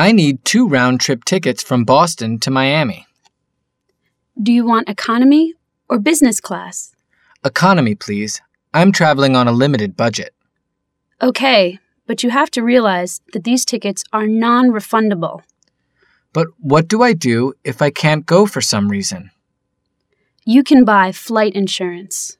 I need two round trip tickets from Boston to Miami. Do you want economy or business class? Economy, please. I'm traveling on a limited budget. Okay, but you have to realize that these tickets are non refundable. But what do I do if I can't go for some reason? You can buy flight insurance.